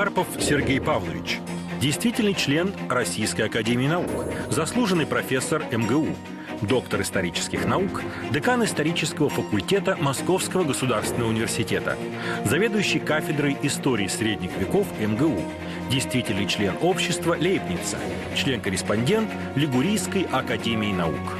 Карпов Сергей Павлович. Действительный член Российской Академии Наук, заслуженный профессор МГУ, доктор исторических наук, декан исторического факультета Московского государственного университета, заведующий кафедрой истории средних веков МГУ, действительный член общества Лейбница, член-корреспондент Лигурийской академии наук.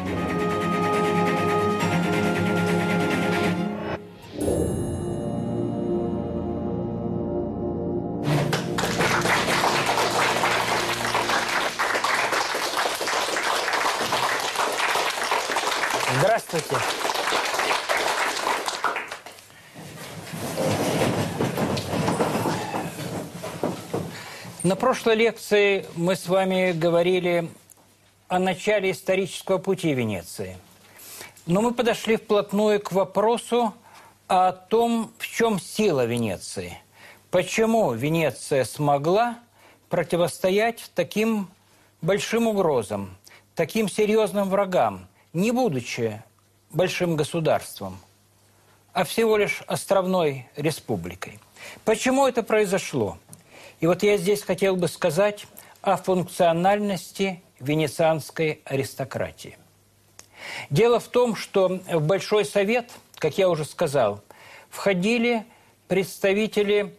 Прошлой лекции мы с вами говорили о начале исторического пути Венеции. Но мы подошли вплотную к вопросу о том, в чем сила Венеции. Почему Венеция смогла противостоять таким большим угрозам, таким серьезным врагам, не будучи большим государством, а всего лишь островной республикой. Почему это произошло? И вот я здесь хотел бы сказать о функциональности венецианской аристократии. Дело в том, что в Большой Совет, как я уже сказал, входили представители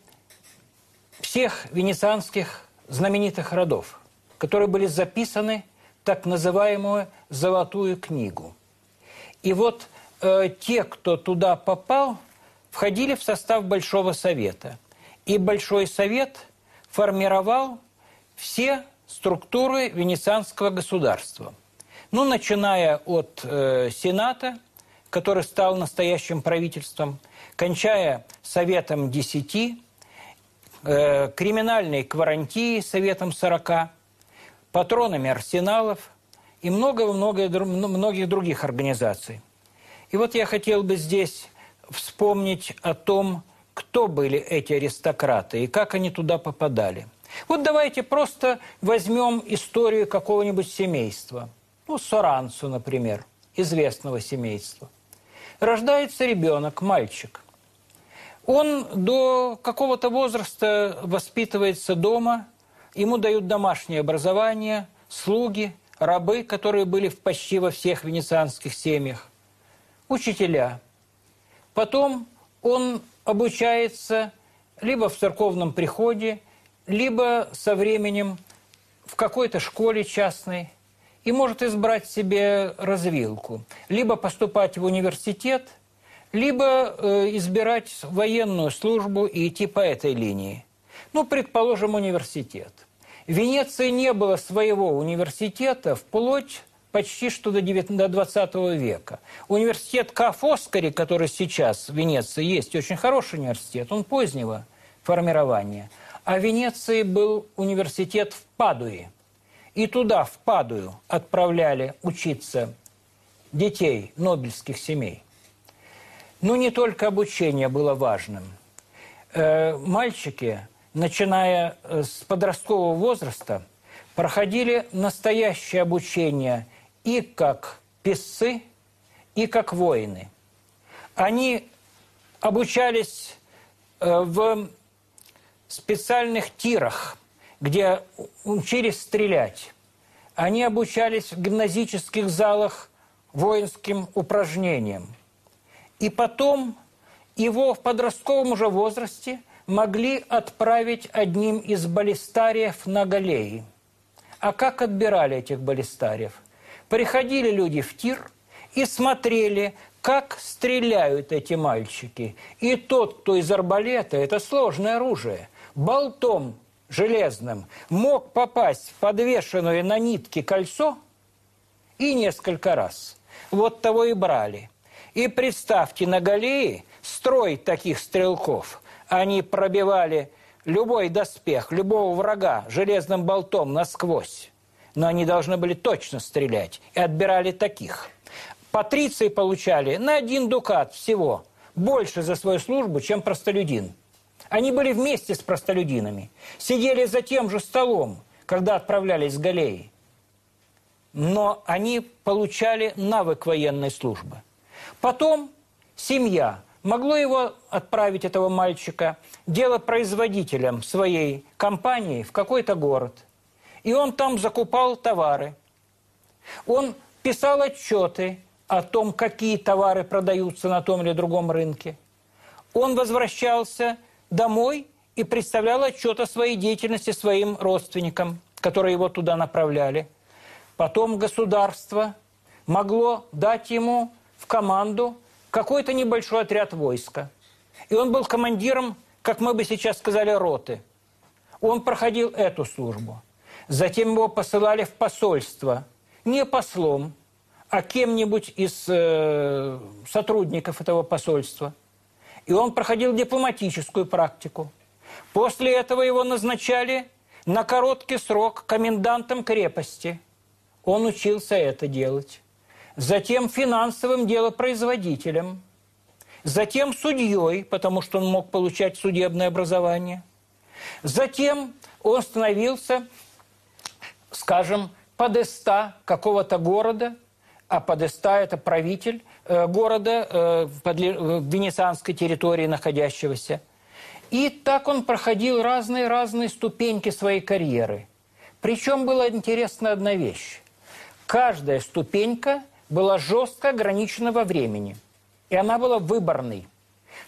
всех венецианских знаменитых родов, которые были записаны в так называемую «золотую книгу». И вот э, те, кто туда попал, входили в состав Большого Совета. И Большой Совет – формировал все структуры венецианского государства. Ну, начиная от э, Сената, который стал настоящим правительством, кончая Советом Десяти, э, криминальной Кварантии, Советом Сорока, патронами арсеналов и много-много многих других организаций. И вот я хотел бы здесь вспомнить о том, кто были эти аристократы и как они туда попадали. Вот давайте просто возьмем историю какого-нибудь семейства. Ну, Соранцу, например, известного семейства. Рождается ребенок, мальчик. Он до какого-то возраста воспитывается дома, ему дают домашнее образование, слуги, рабы, которые были в почти во всех венецианских семьях, учителя. Потом он обучается либо в церковном приходе, либо со временем в какой-то школе частной и может избрать себе развилку. Либо поступать в университет, либо э, избирать военную службу и идти по этой линии. Ну, предположим, университет. В Венеции не было своего университета вплоть почти что до, 9, до 20 века. Университет Ка Фоскари, который сейчас в Венеции есть, очень хороший университет, он позднего формирования. А в Венеции был университет в Падуе. И туда, в Падую, отправляли учиться детей нобельских семей. Но не только обучение было важным. Э, мальчики, начиная э, с подросткового возраста, проходили настоящее обучение и как писцы, и как воины. Они обучались э, в специальных тирах, где учились стрелять. Они обучались в гимназических залах воинским упражнениям. И потом его в подростковом уже возрасте могли отправить одним из баллистариев на галеи. А как отбирали этих баллистариев – Приходили люди в тир и смотрели, как стреляют эти мальчики. И тот, кто из арбалета, это сложное оружие, болтом железным мог попасть в подвешенное на нитке кольцо и несколько раз. Вот того и брали. И представьте, на галее строй таких стрелков. Они пробивали любой доспех, любого врага железным болтом насквозь но они должны были точно стрелять. И отбирали таких. Патриции получали на один дукат всего. Больше за свою службу, чем простолюдин. Они были вместе с простолюдинами. Сидели за тем же столом, когда отправлялись с галеи. Но они получали навык военной службы. Потом семья могло его отправить, этого мальчика, делопроизводителем своей компании в какой-то город. И он там закупал товары. Он писал отчеты о том, какие товары продаются на том или другом рынке. Он возвращался домой и представлял отчет о своей деятельности своим родственникам, которые его туда направляли. Потом государство могло дать ему в команду какой-то небольшой отряд войска. И он был командиром, как мы бы сейчас сказали, роты. Он проходил эту службу. Затем его посылали в посольство. Не послом, а кем-нибудь из э, сотрудников этого посольства. И он проходил дипломатическую практику. После этого его назначали на короткий срок комендантом крепости. Он учился это делать затем финансовым делопроизводителем, затем судьей, потому что он мог получать судебное образование. Затем он становился, скажем, подеста какого-то города, а подеста – это правитель э, города э, в венецианской территории находящегося. И так он проходил разные-разные ступеньки своей карьеры. Причем была интересна одна вещь. Каждая ступенька была жестко ограничена во времени, и она была выборной.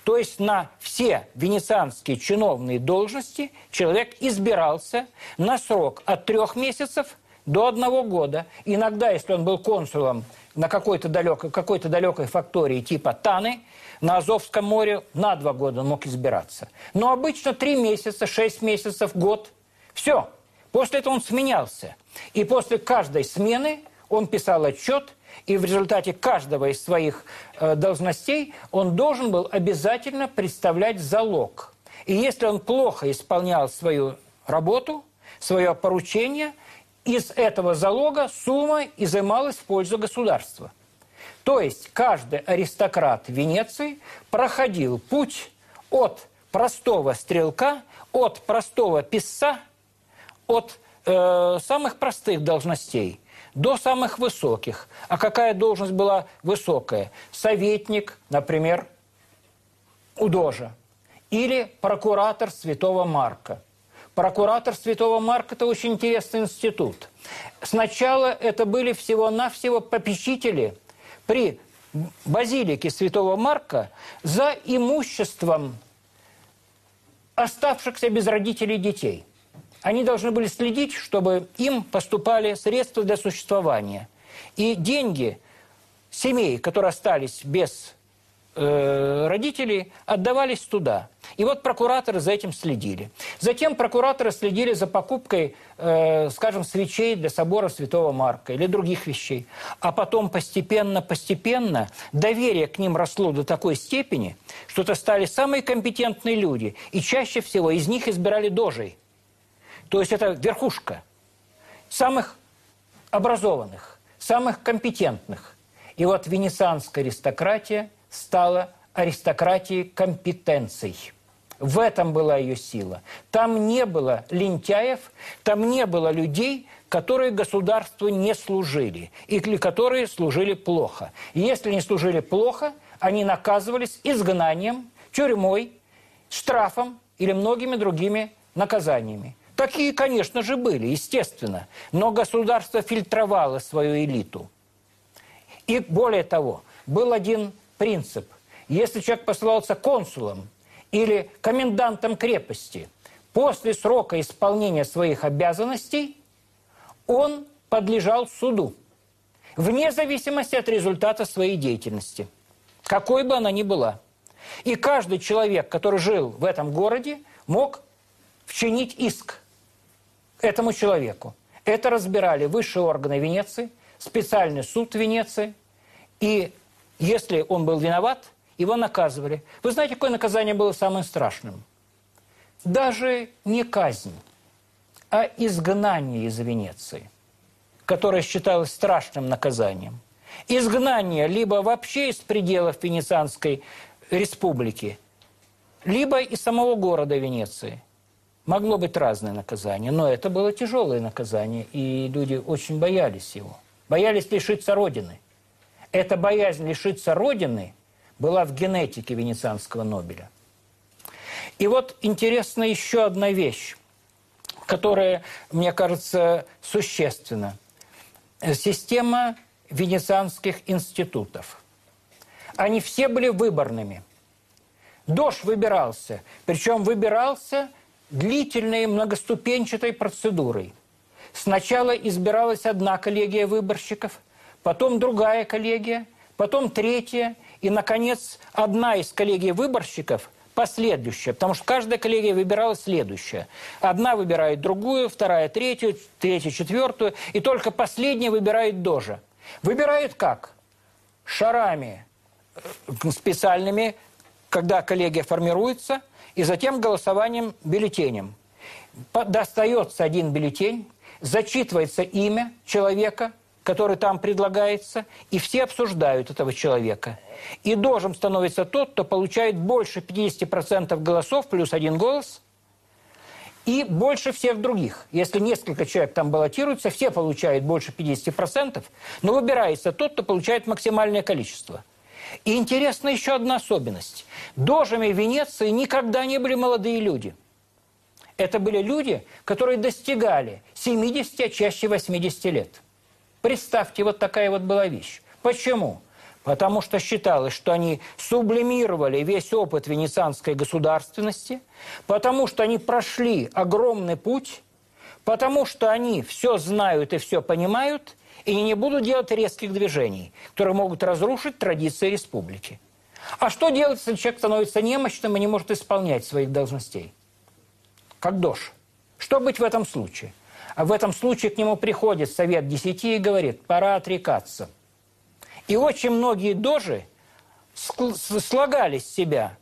То есть на все венецианские чиновные должности человек избирался на срок от трех месяцев до одного года. Иногда, если он был консулом на какой-то далекой, какой-то далекой фактории типа Таны, на Азовском море на два года мог избираться. Но обычно три месяца, шесть месяцев, год. Все. После этого он сменялся. И после каждой смены он писал отчет – и в результате каждого из своих э, должностей он должен был обязательно представлять залог. И если он плохо исполнял свою работу, свое поручение, из этого залога сумма изымалась в пользу государства. То есть каждый аристократ Венеции проходил путь от простого стрелка, от простого писца, от э, самых простых должностей – до самых высоких. А какая должность была высокая? Советник, например, у Дожа. Или прокуратор Святого Марка. Прокуратор Святого Марка – это очень интересный институт. Сначала это были всего-навсего попечители при базилике Святого Марка за имуществом оставшихся без родителей детей – они должны были следить, чтобы им поступали средства для существования. И деньги семей, которые остались без э, родителей, отдавались туда. И вот прокураторы за этим следили. Затем прокураторы следили за покупкой, э, скажем, свечей для собора Святого Марка или других вещей. А потом постепенно-постепенно доверие к ним росло до такой степени, что это стали самые компетентные люди. И чаще всего из них избирали дожей – то есть это верхушка самых образованных, самых компетентных. И вот венецианская аристократия стала аристократией компетенций. В этом была ее сила. Там не было лентяев, там не было людей, которые государству не служили или которые служили плохо. И если не служили плохо, они наказывались изгнанием, тюрьмой, штрафом или многими другими наказаниями. Такие, конечно же, были, естественно. Но государство фильтровало свою элиту. И более того, был один принцип. Если человек посылался консулом или комендантом крепости, после срока исполнения своих обязанностей он подлежал суду, вне зависимости от результата своей деятельности, какой бы она ни была. И каждый человек, который жил в этом городе, мог вчинить иск – этому человеку. Это разбирали высшие органы Венеции, специальный суд Венеции. И если он был виноват, его наказывали. Вы знаете, какое наказание было самым страшным? Даже не казнь, а изгнание из Венеции, которое считалось страшным наказанием. Изгнание либо вообще из пределов Венецианской республики, либо из самого города Венеции – Могло быть разное наказание, но это было тяжелое наказание, и люди очень боялись его. Боялись лишиться Родины. Эта боязнь лишиться Родины была в генетике Венецианского Нобеля. И вот интересна еще одна вещь, которая, мне кажется, существенна. Система венецианских институтов. Они все были выборными. Дож выбирался, причем выбирался длительной многоступенчатой процедурой. Сначала избиралась одна коллегия выборщиков, потом другая коллегия, потом третья, и, наконец, одна из коллегий выборщиков последующая, потому что каждая коллегия выбирала следующее. Одна выбирает другую, вторая третью, третья четвертую, и только последняя выбирает дожа. Выбирает как? Шарами э, специальными, когда коллегия формируется, и затем голосованием бюллетенем. Достается один бюллетень, зачитывается имя человека – который там предлагается, и все обсуждают этого человека. И дожем становится тот, кто получает больше 50% голосов, плюс один голос, и больше всех других. Если несколько человек там баллотируются, все получают больше 50%, но выбирается тот, кто получает максимальное количество. И интересна еще одна особенность. Дожами Венеции никогда не были молодые люди. Это были люди, которые достигали 70, а чаще 80 лет. Представьте, вот такая вот была вещь. Почему? Потому что считалось, что они сублимировали весь опыт венецианской государственности, потому что они прошли огромный путь, потому что они все знают и все понимают, и не будут делать резких движений, которые могут разрушить традиции республики. А что делать, если человек становится немощным и не может исполнять своих должностей? Как дождь. Что быть в этом случае? А в этом случае к нему приходит совет десяти и говорит, пора отрекаться. И очень многие дожи слагали с себя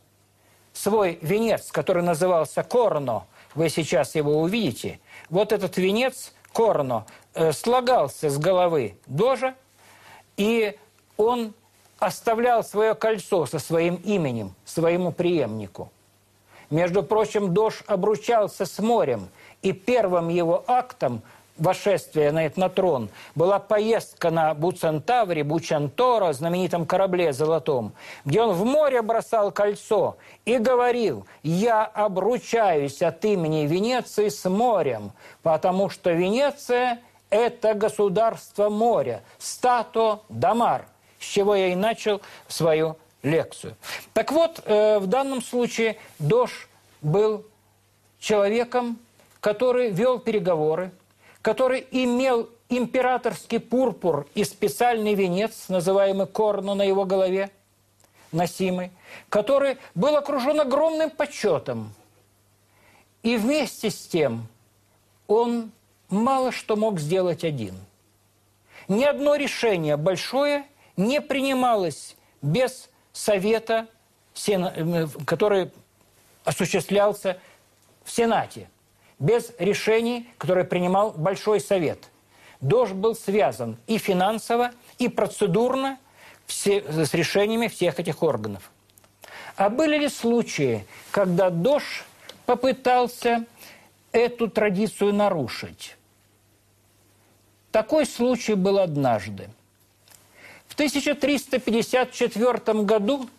свой венец, который назывался Корно. Вы сейчас его увидите. Вот этот венец Корно э, слагался с головы дожа, и он оставлял свое кольцо со своим именем своему преемнику. Между прочим, дож обручался с морем – и первым его актом вошествия на, на трон была поездка на Буцентавре, Бучанторо, знаменитом корабле золотом, где он в море бросал кольцо и говорил, я обручаюсь от имени Венеции с морем, потому что Венеция – это государство моря, стато дамар, с чего я и начал свою лекцию. Так вот, э, в данном случае Дош был человеком, который вел переговоры, который имел императорский пурпур и специальный венец, называемый корно на его голове, носимый, который был окружен огромным почетом. И вместе с тем он мало что мог сделать один. Ни одно решение большое не принималось без совета, э, который осуществлялся в Сенате без решений, которые принимал Большой Совет. Дож был связан и финансово, и процедурно все, с решениями всех этих органов. А были ли случаи, когда Дож попытался эту традицию нарушить? Такой случай был однажды. В 1354 году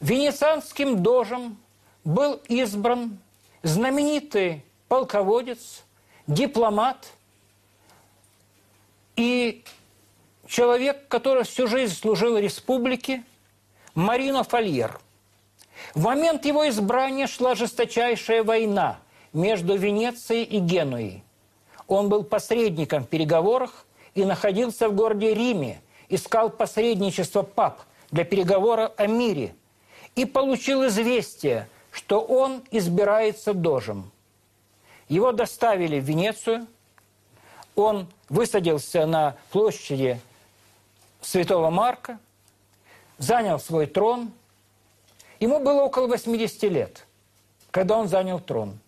венецианским дожем был избран знаменитый полководец, дипломат и человек, который всю жизнь служил республике, Марино Фольер. В момент его избрания шла жесточайшая война между Венецией и Генуей. Он был посредником в переговорах и находился в городе Риме, искал посредничество пап для переговоров о мире и получил известие, что он избирается дожем – его доставили в Венецию. Он высадился на площади Святого Марка, занял свой трон. Ему было около 80 лет, когда он занял трон.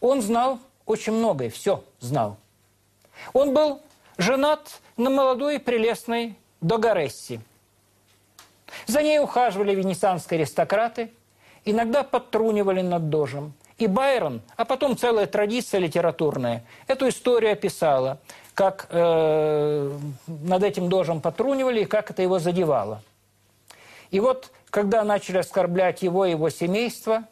Он знал очень многое, все знал. Он был женат на молодой и прелестной Догаресси. За ней ухаживали венецианские аристократы, иногда подтрунивали над дожем – и Байрон, а потом целая традиция литературная, эту историю описала, как э, над этим дожем потрунивали и как это его задевало. И вот, когда начали оскорблять его и его семейство,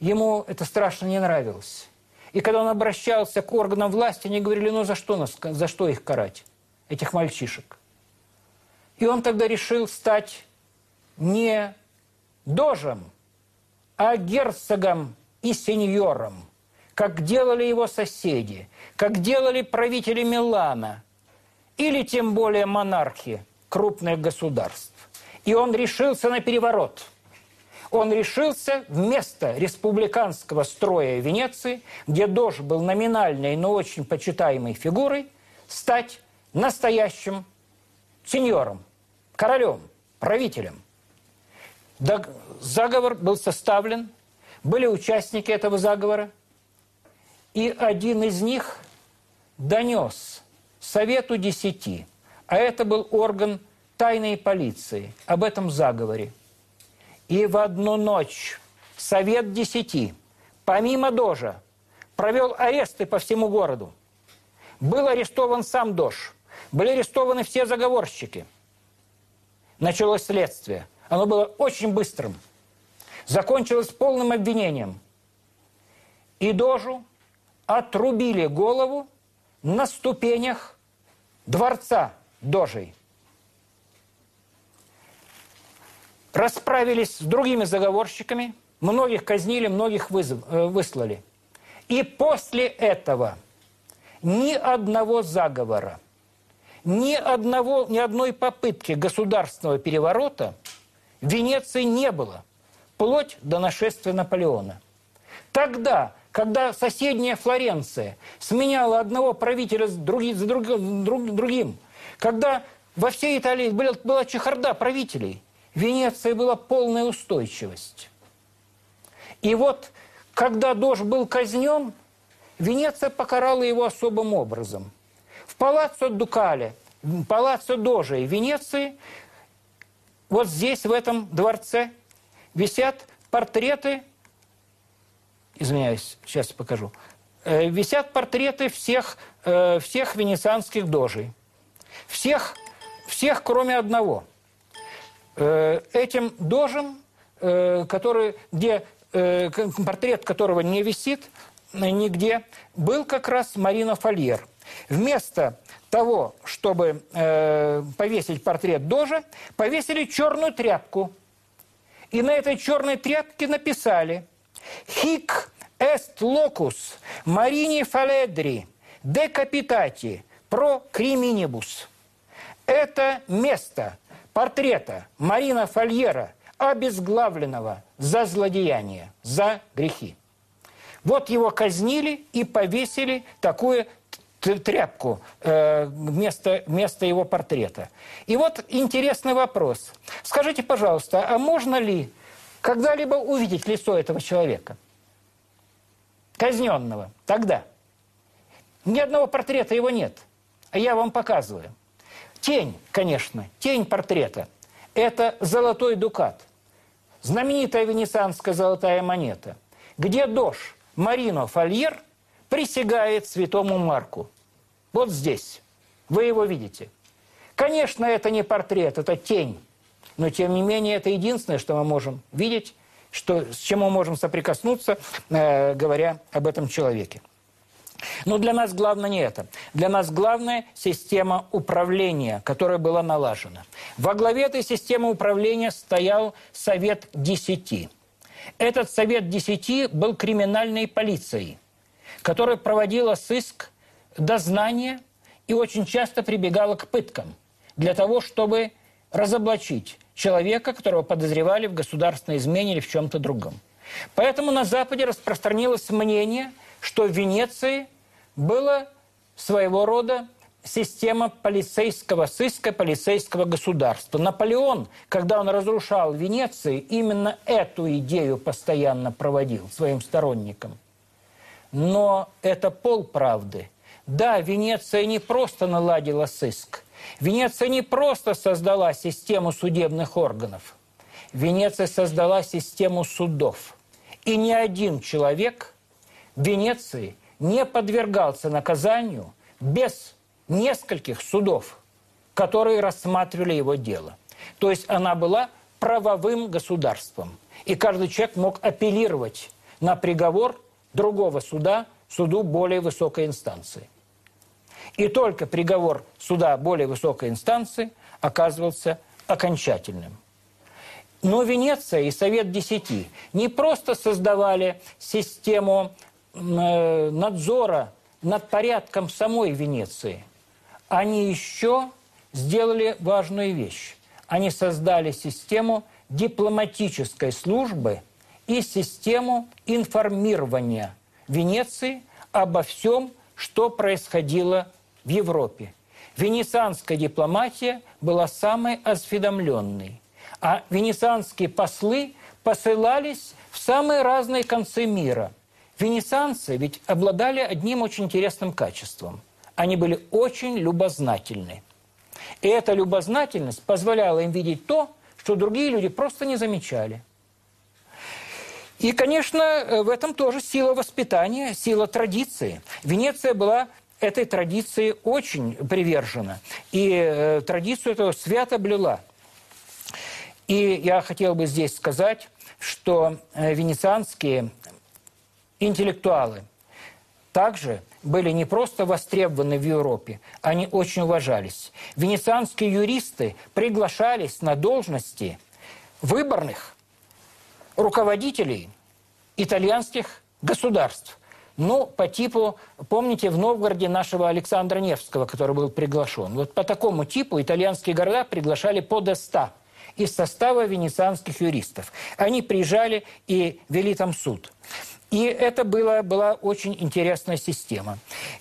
ему это страшно не нравилось. И когда он обращался к органам власти, они говорили, ну за что, нас, за что их карать, этих мальчишек? И он тогда решил стать не дожем, а герцогом и сеньором, как делали его соседи, как делали правители Милана, или тем более монархи крупных государств. И он решился на переворот. Он решился вместо республиканского строя Венеции, где Дож был номинальной, но очень почитаемой фигурой, стать настоящим сеньором, королем, правителем. Заговор был составлен, были участники этого заговора, и один из них донес Совету Десяти, а это был орган тайной полиции, об этом заговоре. И в одну ночь Совет Десяти, помимо Дожа, провел аресты по всему городу. Был арестован сам Дож, были арестованы все заговорщики – началось следствие. Оно было очень быстрым. Закончилось полным обвинением. И Дожу отрубили голову на ступенях дворца Дожей. Расправились с другими заговорщиками, многих казнили, многих вызов, э, выслали. И после этого ни одного заговора – ни, одного, ни одной попытки государственного переворота в Венеции не было, вплоть до нашествия Наполеона. Тогда, когда соседняя Флоренция сменяла одного правителя за другим, когда во всей Италии была, была чехарда правителей, в Венеции была полная устойчивость. И вот, когда Дож был казнен, Венеция покарала его особым образом – Палаццо Дукале, Палаццо Дожи Венеции, вот здесь, в этом дворце, висят портреты, извиняюсь, сейчас покажу, э, висят портреты всех, э, всех венецианских дожей. Всех, всех, кроме одного. Э, этим дожем, который, где, портрет которого не висит нигде, был как раз Марина Фольер – Вместо того, чтобы повесить портрет Дожа, повесили черную тряпку. И на этой черной тряпке написали «Хик эст локус марини фаледри декапитати про криминибус». Это место портрета Марина Фольера, обезглавленного за злодеяние, за грехи. Вот его казнили и повесили такое тряпку э, вместо, вместо его портрета. И вот интересный вопрос. Скажите, пожалуйста, а можно ли когда-либо увидеть лицо этого человека? Казненного. Тогда. Ни одного портрета его нет. А я вам показываю. Тень, конечно, тень портрета. Это золотой дукат. Знаменитая венецианская золотая монета. Где дож Марино Фольер – присягает святому Марку. Вот здесь. Вы его видите. Конечно, это не портрет, это тень. Но, тем не менее, это единственное, что мы можем видеть, что, с чем мы можем соприкоснуться, э, говоря об этом человеке. Но для нас главное не это. Для нас главное система управления, которая была налажена. Во главе этой системы управления стоял Совет Десяти. Этот Совет Десяти был криминальной полицией – которая проводила сыск, дознание и очень часто прибегала к пыткам для того, чтобы разоблачить человека, которого подозревали в государственной измене или в чем-то другом. Поэтому на Западе распространилось мнение, что в Венеции было своего рода система полицейского сыска, полицейского государства. Наполеон, когда он разрушал Венецию, именно эту идею постоянно проводил своим сторонникам – но это полправды. Да, Венеция не просто наладила сыск. Венеция не просто создала систему судебных органов. Венеция создала систему судов. И ни один человек в Венеции не подвергался наказанию без нескольких судов, которые рассматривали его дело. То есть она была правовым государством. И каждый человек мог апеллировать на приговор другого суда, суду более высокой инстанции. И только приговор суда более высокой инстанции оказывался окончательным. Но Венеция и Совет Десяти не просто создавали систему э, надзора над порядком самой Венеции, они еще сделали важную вещь. Они создали систему дипломатической службы и систему информирования Венеции обо всем, что происходило в Европе. Венецианская дипломатия была самой осведомленной, а венецианские послы посылались в самые разные концы мира. Венецианцы ведь обладали одним очень интересным качеством. Они были очень любознательны. И эта любознательность позволяла им видеть то, что другие люди просто не замечали. И, конечно, в этом тоже сила воспитания, сила традиции. Венеция была этой традиции очень привержена. И э, традицию эту свято блюла. И я хотел бы здесь сказать, что э, венецианские интеллектуалы также были не просто востребованы в Европе, они очень уважались. Венецианские юристы приглашались на должности выборных руководителей итальянских государств. Ну, по типу, помните, в Новгороде нашего Александра Невского, который был приглашен. Вот по такому типу итальянские города приглашали по до 100 из состава венецианских юристов. Они приезжали и вели там суд. И это была, была очень интересная система.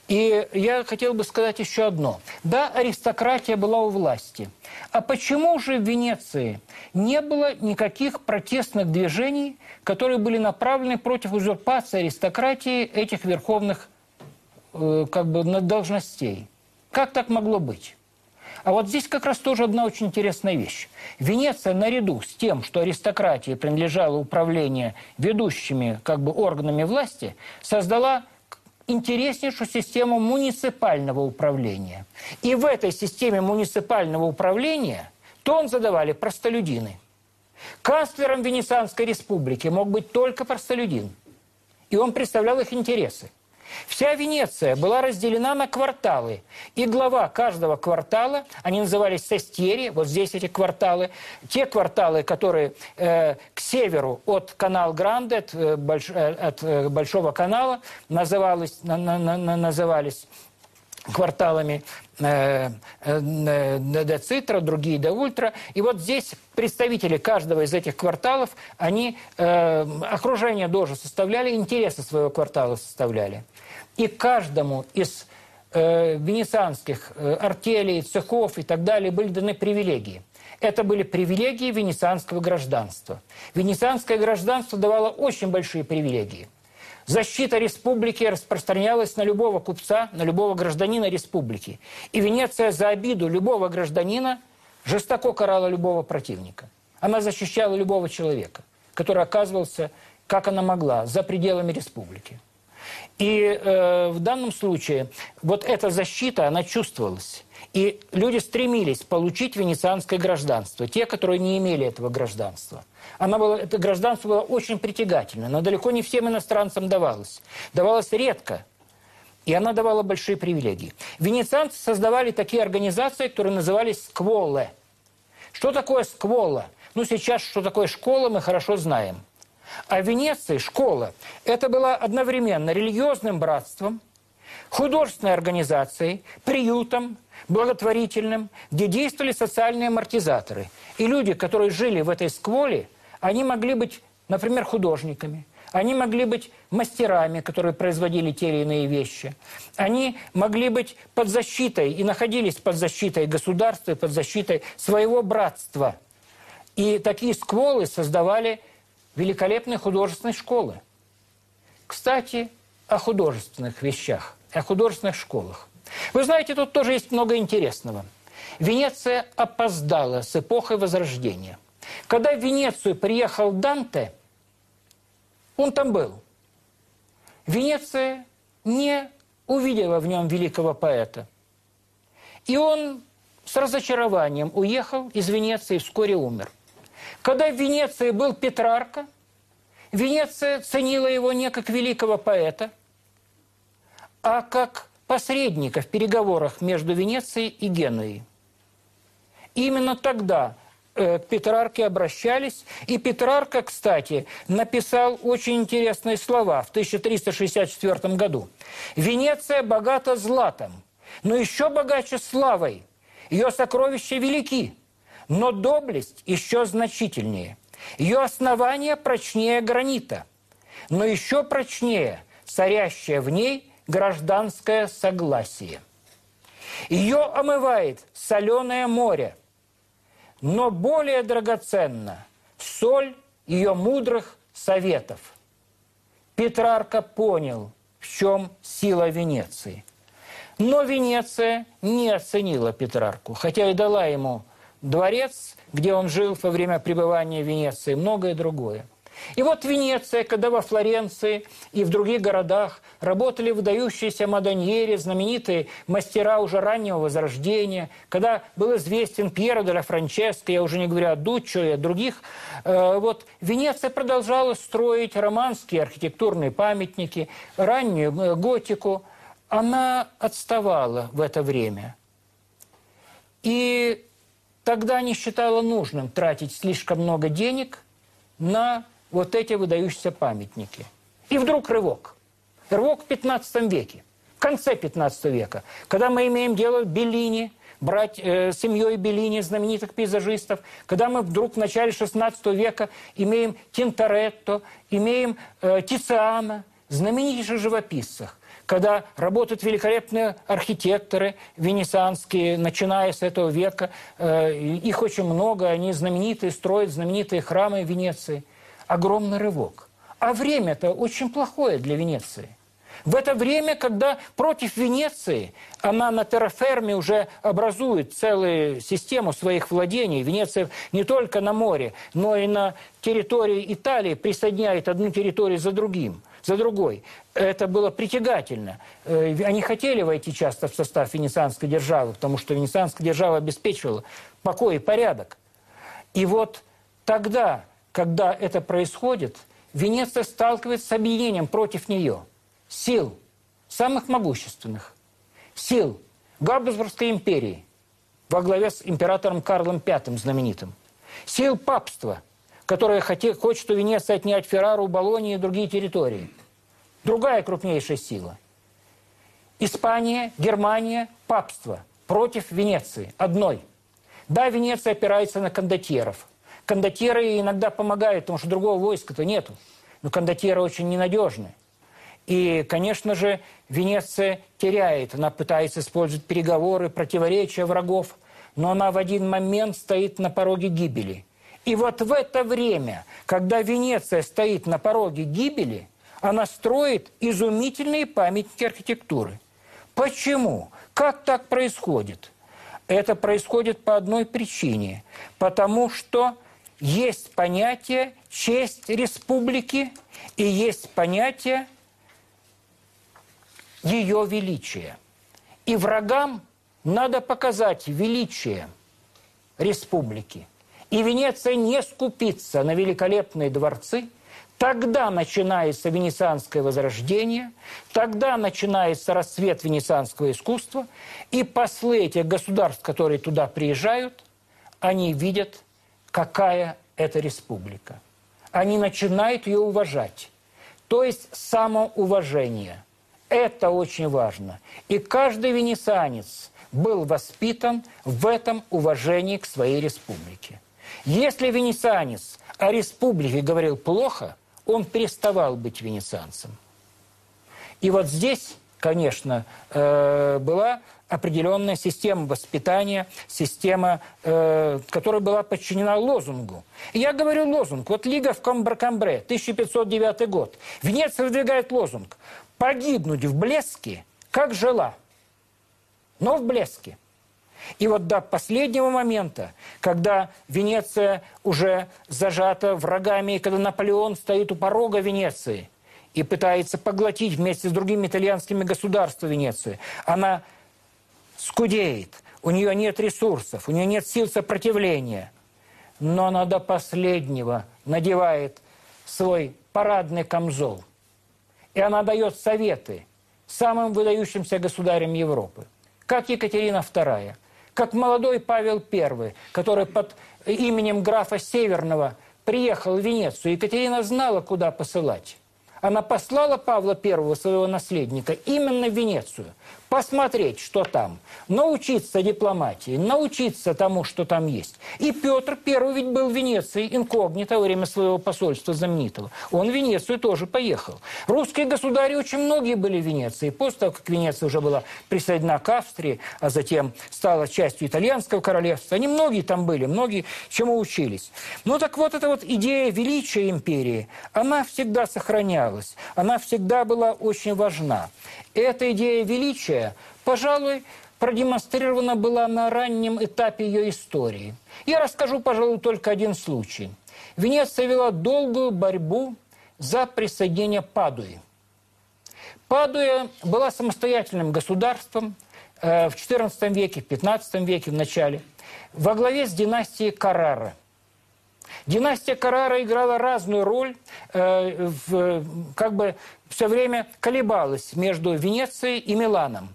И я хотел бы сказать еще одно. Да, аристократия была у власти. А почему же в Венеции не было никаких протестных движений, которые были направлены против узурпации аристократии этих верховных э, как бы, должностей? Как так могло быть? А вот здесь как раз тоже одна очень интересная вещь. Венеция наряду с тем, что аристократии принадлежало управление ведущими как бы органами власти, создала интереснейшую систему муниципального управления. И в этой системе муниципального управления тон задавали простолюдины. Канцлером Венецианской республики мог быть только простолюдин. И он представлял их интересы. Вся Венеция была разделена на кварталы. И глава каждого квартала, они назывались сестьери, вот здесь эти кварталы, те кварталы, которые э, к северу от канал Гранде, от, э, э, от э, Большого канала, назывались, на, на, на, назывались кварталами э, э, до Цитра, другие до Ультра. И вот здесь представители каждого из этих кварталов, они э, окружение тоже составляли, интересы своего квартала составляли. И каждому из э, венецианских э, артелей, цехов и так далее были даны привилегии. Это были привилегии венецианского гражданства. Венецианское гражданство давало очень большие привилегии – Защита республики распространялась на любого купца, на любого гражданина республики. И Венеция за обиду любого гражданина жестоко карала любого противника. Она защищала любого человека, который оказывался, как она могла, за пределами республики. И э, в данном случае вот эта защита, она чувствовалась. И люди стремились получить венецианское гражданство, те, которые не имели этого гражданства. Она была, это гражданство было очень притягательно, но далеко не всем иностранцам давалось. Давалось редко. И она давала большие привилегии. Венецианцы создавали такие организации, которые назывались скволле. Что такое сквола? Ну, сейчас, что такое школа, мы хорошо знаем. А в Венеции школа – это была одновременно религиозным братством, художественной организацией, приютом, благотворительным, где действовали социальные амортизаторы. И люди, которые жили в этой скволе – они могли быть, например, художниками, они могли быть мастерами, которые производили те или иные вещи. Они могли быть под защитой и находились под защитой государства, под защитой своего братства. И такие скволы создавали великолепные художественные школы. Кстати, о художественных вещах, о художественных школах. Вы знаете, тут тоже есть много интересного. Венеция опоздала с эпохой Возрождения – когда в Венецию приехал Данте, он там был. Венеция не увидела в нем великого поэта. И он с разочарованием уехал из Венеции и вскоре умер. Когда в Венеции был Петрарка, Венеция ценила его не как великого поэта, а как посредника в переговорах между Венецией и Генуей. Именно тогда к Петрарке обращались. И Петрарка, кстати, написал очень интересные слова в 1364 году. «Венеция богата златом, но еще богаче славой. Ее сокровища велики, но доблесть еще значительнее. Ее основание прочнее гранита, но еще прочнее царящее в ней гражданское согласие. Ее омывает соленое море, но более драгоценна соль ее мудрых советов. Петрарка понял, в чем сила Венеции. Но Венеция не оценила Петрарку, хотя и дала ему дворец, где он жил во время пребывания в Венеции, многое другое. И вот Венеция, когда во Флоренции и в других городах работали выдающиеся мадоньери, знаменитые мастера уже раннего Возрождения, когда был известен Пьеро де ла Франческо, я уже не говорю о Дуччо и о других, э, вот Венеция продолжала строить романские архитектурные памятники, раннюю э, готику. Она отставала в это время. И тогда не считала нужным тратить слишком много денег на вот эти выдающиеся памятники. И вдруг рывок. Рывок в 15 веке, в конце 15 века, когда мы имеем дело с Беллини, брать э, семьей Беллини, знаменитых пейзажистов, когда мы вдруг в начале 16 века имеем Тинторетто, имеем э, Тициана, знаменитейших живописцах, когда работают великолепные архитекторы венецианские, начиная с этого века, э, их очень много, они знаменитые, строят знаменитые храмы Венеции – огромный рывок. А время-то очень плохое для Венеции. В это время, когда против Венеции она на терраферме уже образует целую систему своих владений, Венеция не только на море, но и на территории Италии присоединяет одну территорию за другим, за другой. Это было притягательно. Э, они хотели войти часто в состав венецианской державы, потому что венецианская держава обеспечивала покой и порядок. И вот тогда когда это происходит, Венеция сталкивается с объединением против нее сил, самых могущественных, сил Габсбургской империи во главе с императором Карлом V знаменитым, сил папства, которое хочет у Венеции отнять Феррару, Болонии и другие территории. Другая крупнейшая сила. Испания, Германия, папство против Венеции, одной. Да, Венеция опирается на кондотьеров – Кондотьеры иногда помогают, потому что другого войска-то нету. Но кондотьеры очень ненадежны. И, конечно же, Венеция теряет. Она пытается использовать переговоры, противоречия врагов. Но она в один момент стоит на пороге гибели. И вот в это время, когда Венеция стоит на пороге гибели, она строит изумительные памятники архитектуры. Почему? Как так происходит? Это происходит по одной причине. Потому что есть понятие честь республики и есть понятие ее величия. И врагам надо показать величие республики. И Венеция не скупится на великолепные дворцы. Тогда начинается венецианское возрождение, тогда начинается расцвет венецианского искусства, и послы этих государств, которые туда приезжают, они видят какая это республика. Они начинают ее уважать. То есть самоуважение. Это очень важно. И каждый венецианец был воспитан в этом уважении к своей республике. Если венецианец о республике говорил плохо, он переставал быть венецианцем. И вот здесь, конечно, э, была определенная система воспитания, система, э, которая была подчинена лозунгу. Я говорю лозунг. Вот Лига в Камбре, 1509 год. Венеция выдвигает лозунг. Погибнуть в блеске, как жила. Но в блеске. И вот до последнего момента, когда Венеция уже зажата врагами, и когда Наполеон стоит у порога Венеции и пытается поглотить вместе с другими итальянскими государствами Венецию, она скудеет, у нее нет ресурсов, у нее нет сил сопротивления. но она до последнего надевает свой парадный камзол. И она дает советы самым выдающимся государям Европы, как Екатерина II, как молодой Павел I, который под именем графа Северного приехал в Венецию. Екатерина знала, куда посылать. Она послала Павла I, своего наследника, именно в Венецию посмотреть, что там, научиться дипломатии, научиться тому, что там есть. И Петр I ведь был в Венеции инкогнито во время своего посольства знаменитого. Он в Венецию тоже поехал. Русские государи очень многие были в Венеции. После того, как Венеция уже была присоединена к Австрии, а затем стала частью итальянского королевства, они многие там были, многие чему учились. Ну так вот, эта вот идея величия империи, она всегда сохранялась, она всегда была очень важна. Эта идея величия, пожалуй, продемонстрирована была на раннем этапе ее истории. Я расскажу, пожалуй, только один случай. Венеция вела долгую борьбу за присоединение Падуи. Падуя была самостоятельным государством э, в XIV веке, в XV веке в начале, во главе с династией Карара. Династия Карара играла разную роль, э, в, как бы все время колебалась между Венецией и Миланом.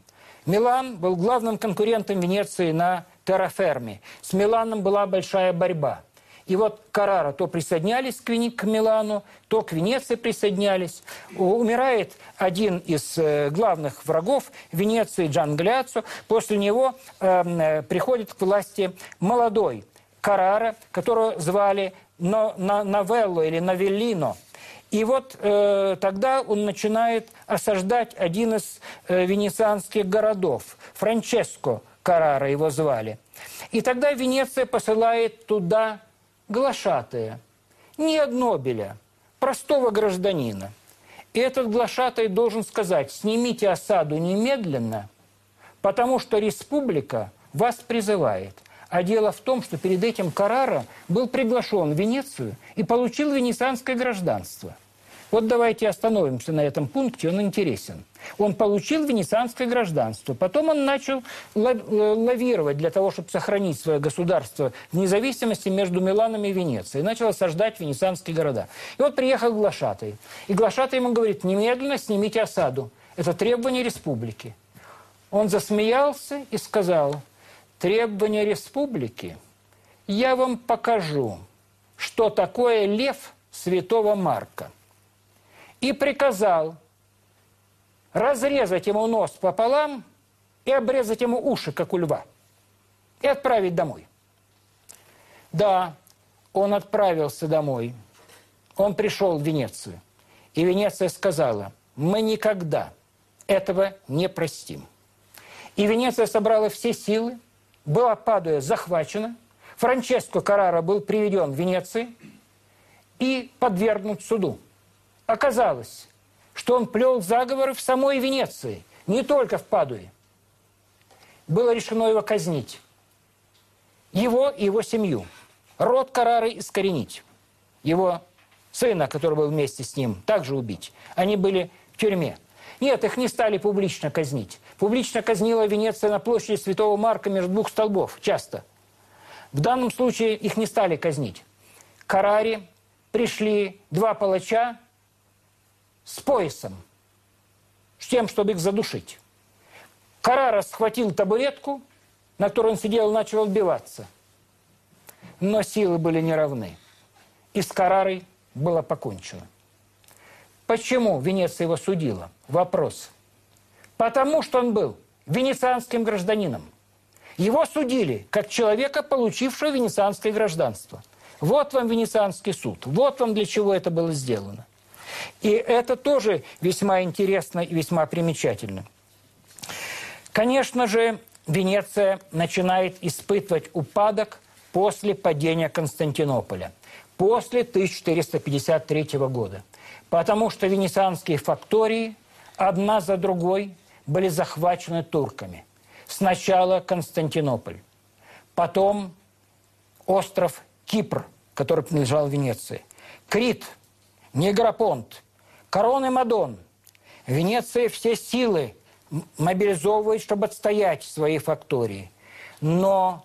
Милан был главным конкурентом Венеции на терраферме. С Миланом была большая борьба. И вот Карара то присоединялись к, к Милану, то к Венеции присоединялись. Умирает один из э, главных врагов Венеции Джан Гляцо. После него эм, э, приходит к власти молодой Карара, которого звали Новелло или Новеллино. И вот э, тогда он начинает осаждать один из э, венецианских городов. Франческо Карара его звали. И тогда Венеция посылает туда глашатая. Не от Нобеля, простого гражданина. И этот глашатай должен сказать, снимите осаду немедленно, потому что республика вас призывает. А дело в том, что перед этим Карара был приглашен в Венецию и получил венецианское гражданство. Вот давайте остановимся на этом пункте, он интересен. Он получил венецианское гражданство, потом он начал лавировать для того, чтобы сохранить свое государство в независимости между Миланом и Венецией, и начал осаждать венецианские города. И вот приехал Глашатай. И Глашатай ему говорит, немедленно снимите осаду. Это требование республики. Он засмеялся и сказал – требования республики, я вам покажу, что такое лев святого Марка. И приказал разрезать ему нос пополам и обрезать ему уши, как у льва, и отправить домой. Да, он отправился домой. Он пришел в Венецию. И Венеция сказала, мы никогда этого не простим. И Венеция собрала все силы, была Падуя захвачена, Франческо Карара был приведен в Венеции и подвергнут суду. Оказалось, что он плел заговоры в самой Венеции, не только в Падуе. Было решено его казнить. Его и его семью. Род Карары искоренить. Его сына, который был вместе с ним, также убить. Они были в тюрьме. Нет, их не стали публично казнить. Публично казнила Венеция на площади Святого Марка между двух столбов, часто. В данном случае их не стали казнить. К Караре пришли два палача с поясом, с тем, чтобы их задушить. Карара схватил табуретку, на которой он сидел, начал отбиваться. Но силы были неравны. И с Карарой было покончено. Почему Венеция его судила? Вопрос. Потому что он был венецианским гражданином. Его судили как человека, получившего венецианское гражданство. Вот вам венецианский суд. Вот вам для чего это было сделано. И это тоже весьма интересно и весьма примечательно. Конечно же, Венеция начинает испытывать упадок после падения Константинополя, после 1453 года. Потому что венецианские фактории одна за другой были захвачены турками. Сначала Константинополь, потом остров Кипр, который принадлежал Венеции, Крит, Негропонт, Корон и Мадон. Венеция все силы мобилизовывает, чтобы отстоять свои фактории. Но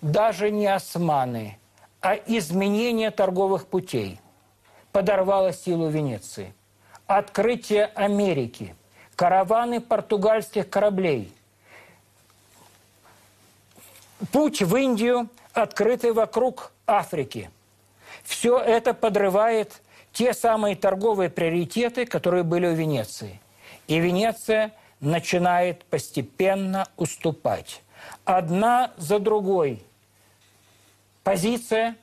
даже не османы, а изменение торговых путей подорвало силу Венеции. Открытие Америки, караваны португальских кораблей, путь в Индию, открытый вокруг Африки. Все это подрывает те самые торговые приоритеты, которые были у Венеции. И Венеция начинает постепенно уступать. Одна за другой позиция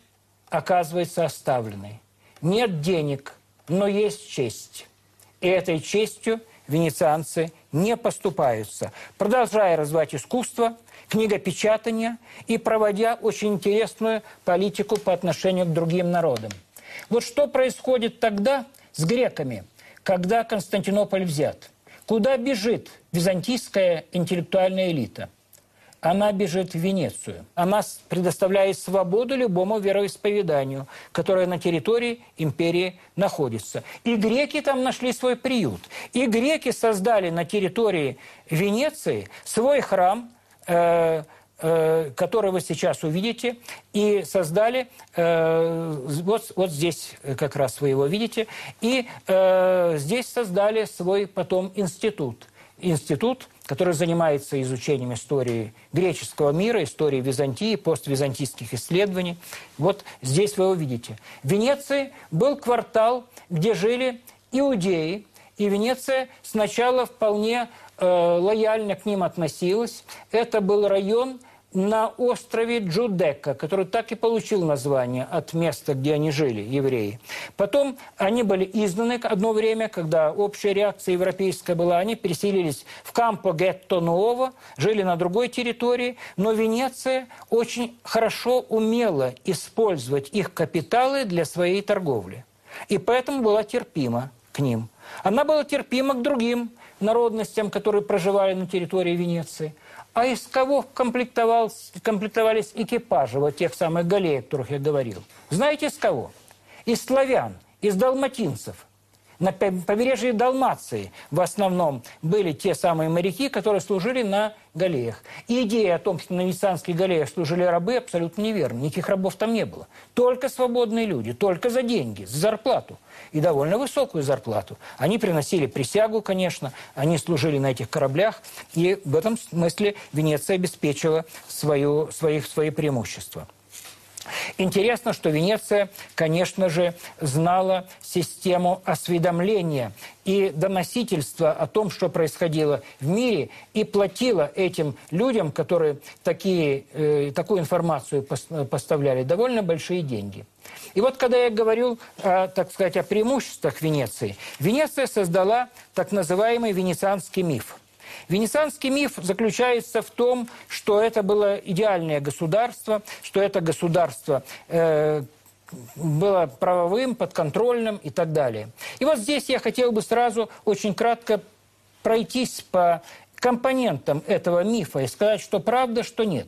оказывается оставленной. Нет денег, но есть честь. И этой честью венецианцы не поступаются, продолжая развивать искусство, книгопечатание и проводя очень интересную политику по отношению к другим народам. Вот что происходит тогда с греками, когда Константинополь взят? Куда бежит византийская интеллектуальная элита? Она бежит в Венецию. Она предоставляет свободу любому вероисповеданию, которое на территории империи находится. И греки там нашли свой приют. И греки создали на территории Венеции свой храм, э, Э, который вы сейчас увидите, и создали, э, вот, вот здесь как раз вы его видите, и э, здесь создали свой потом институт. Институт, который занимается изучением истории греческого мира, истории Византии, поствизантийских исследований. Вот здесь вы увидите. В Венеции был квартал, где жили иудеи, и Венеция сначала вполне э, лояльно к ним относилась. Это был район, на острове Джудека, который так и получил название от места, где они жили, евреи. Потом они были изгнаны одно время, когда общая реакция европейская была, они переселились в Кампо Гетто Нуово, жили на другой территории, но Венеция очень хорошо умела использовать их капиталы для своей торговли. И поэтому была терпима к ним. Она была терпима к другим народностям, которые проживали на территории Венеции – а из кого комплектовались экипажи вот тех самых галей, о которых я говорил? Знаете, из кого? Из славян, из далматинцев – на побережье Далмации в основном были те самые моряки, которые служили на галеях. И идея о том, что на венецианских галеях служили рабы, абсолютно неверна. Никаких рабов там не было. Только свободные люди, только за деньги, за зарплату. И довольно высокую зарплату. Они приносили присягу, конечно, они служили на этих кораблях. И в этом смысле Венеция обеспечила свою, свои, свои преимущества. Интересно, что Венеция, конечно же, знала систему осведомления и доносительства о том, что происходило в мире, и платила этим людям, которые такие, э, такую информацию поставляли, довольно большие деньги. И вот когда я говорил, о, так сказать, о преимуществах Венеции, Венеция создала так называемый венецианский миф – Венецианский миф заключается в том, что это было идеальное государство, что это государство э, было правовым, подконтрольным и так далее. И вот здесь я хотел бы сразу очень кратко пройтись по компонентам этого мифа и сказать, что правда, что нет.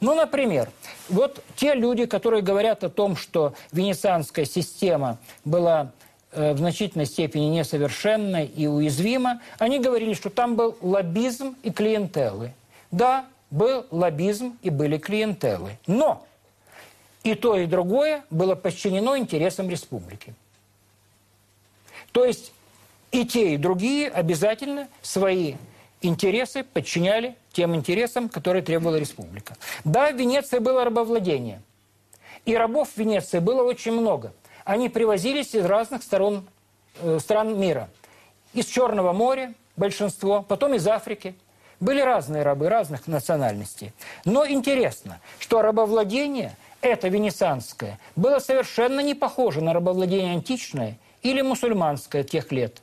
Ну, например, вот те люди, которые говорят о том, что венецианская система была в значительной степени несовершенна и уязвима, они говорили, что там был лоббизм и клиентелы. Да, был лоббизм и были клиентелы. Но и то, и другое было подчинено интересам республики. То есть и те, и другие обязательно свои интересы подчиняли тем интересам, которые требовала республика. Да, в Венеции было рабовладение. И рабов в Венеции было очень много – они привозились из разных сторон, э, стран мира. Из Черного моря большинство, потом из Африки. Были разные рабы, разных национальностей. Но интересно, что рабовладение, это венецианское, было совершенно не похоже на рабовладение античное или мусульманское тех лет.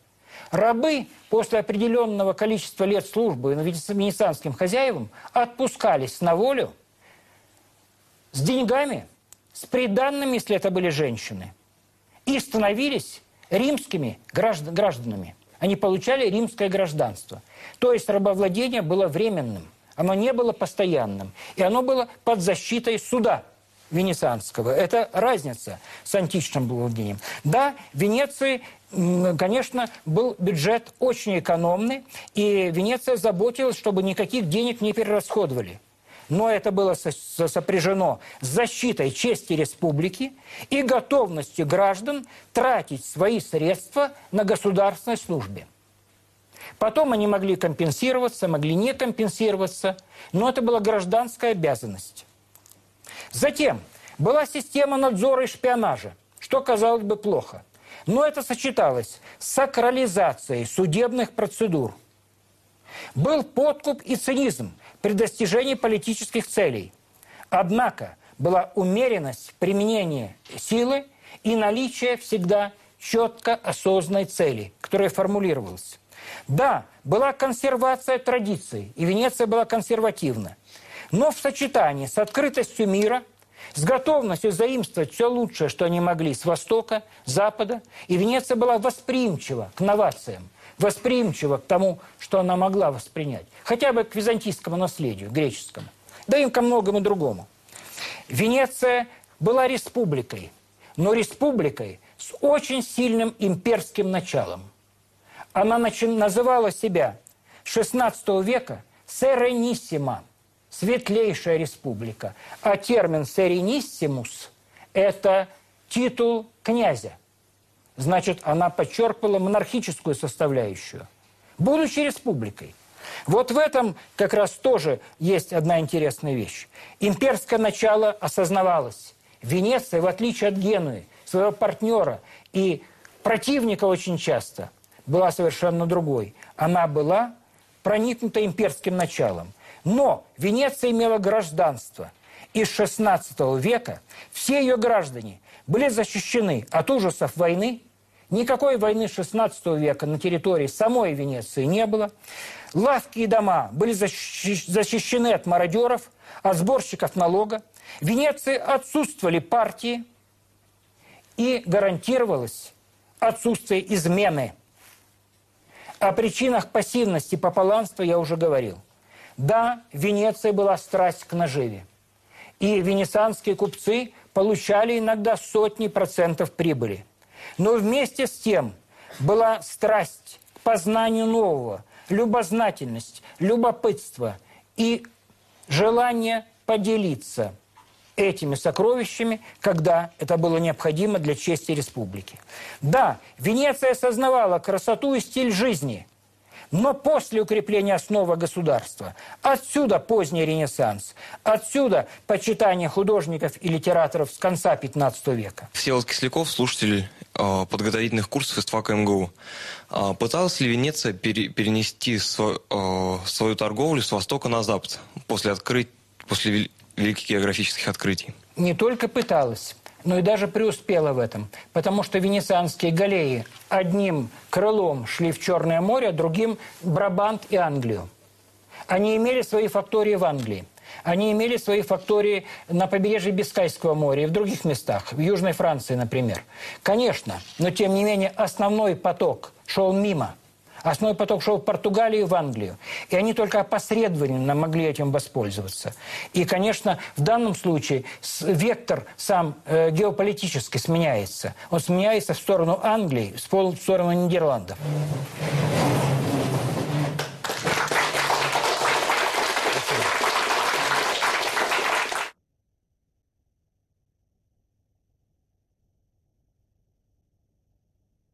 Рабы после определенного количества лет службы венецианским хозяевам отпускались на волю с деньгами, с приданными, если это были женщины – и становились римскими гражданами. Они получали римское гражданство. То есть рабовладение было временным, оно не было постоянным, и оно было под защитой суда венецианского. Это разница с античным владением. Да, в Венеции, конечно, был бюджет очень экономный, и Венеция заботилась, чтобы никаких денег не перерасходовали. Но это было сопряжено с защитой чести республики и готовностью граждан тратить свои средства на государственной службе. Потом они могли компенсироваться, могли не компенсироваться, но это была гражданская обязанность. Затем была система надзора и шпионажа, что казалось бы плохо. Но это сочеталось с сакрализацией судебных процедур. Был подкуп и цинизм при достижении политических целей. Однако была умеренность в применении силы и наличие всегда четко осознанной цели, которая формулировалась. Да, была консервация традиций, и Венеция была консервативна. Но в сочетании с открытостью мира, с готовностью заимствовать все лучшее, что они могли с Востока, Запада, и Венеция была восприимчива к новациям, восприимчива к тому, что она могла воспринять. Хотя бы к византийскому наследию, греческому. Да и ко многому другому. Венеция была республикой, но республикой с очень сильным имперским началом. Она называла себя 16 века «Серениссима» – «светлейшая республика». А термин «серениссимус» – это титул князя. Значит, она подчеркивала монархическую составляющую, будучи республикой. Вот в этом как раз тоже есть одна интересная вещь. Имперское начало осознавалось. Венеция, в отличие от Генуи, своего партнера и противника очень часто – была совершенно другой. Она была проникнута имперским началом. Но Венеция имела гражданство. И с XVI века все ее граждане были защищены от ужасов войны. Никакой войны XVI века на территории самой Венеции не было. Лавки и дома были защищены от мародеров, от сборщиков налога. В Венеции отсутствовали партии и гарантировалось отсутствие измены – о причинах пассивности пополанства я уже говорил. Да, в Венеции была страсть к наживе. И венецианские купцы получали иногда сотни процентов прибыли. Но вместе с тем была страсть к познанию нового, любознательность, любопытство и желание поделиться – этими сокровищами, когда это было необходимо для чести республики. Да, Венеция осознавала красоту и стиль жизни, но после укрепления основы государства, отсюда поздний Ренессанс, отсюда почитание художников и литераторов с конца 15 века. Всеволод Кисляков, слушатель э, подготовительных курсов из ТФАК МГУ. Э, пыталась ли Венеция пере, перенести э, свою торговлю с востока на запад после, открыть, после великих географических открытий. Не только пыталась, но и даже преуспела в этом. Потому что венецианские галеи одним крылом шли в Черное море, а другим – Брабант и Англию. Они имели свои фактории в Англии. Они имели свои фактории на побережье Бискайского моря и в других местах, в Южной Франции, например. Конечно, но тем не менее основной поток шел мимо – Основной поток шел в Португалию и в Англию. И они только опосредованно могли этим воспользоваться. И, конечно, в данном случае вектор сам э, геополитически сменяется. Он сменяется в сторону Англии, в сторону Нидерландов.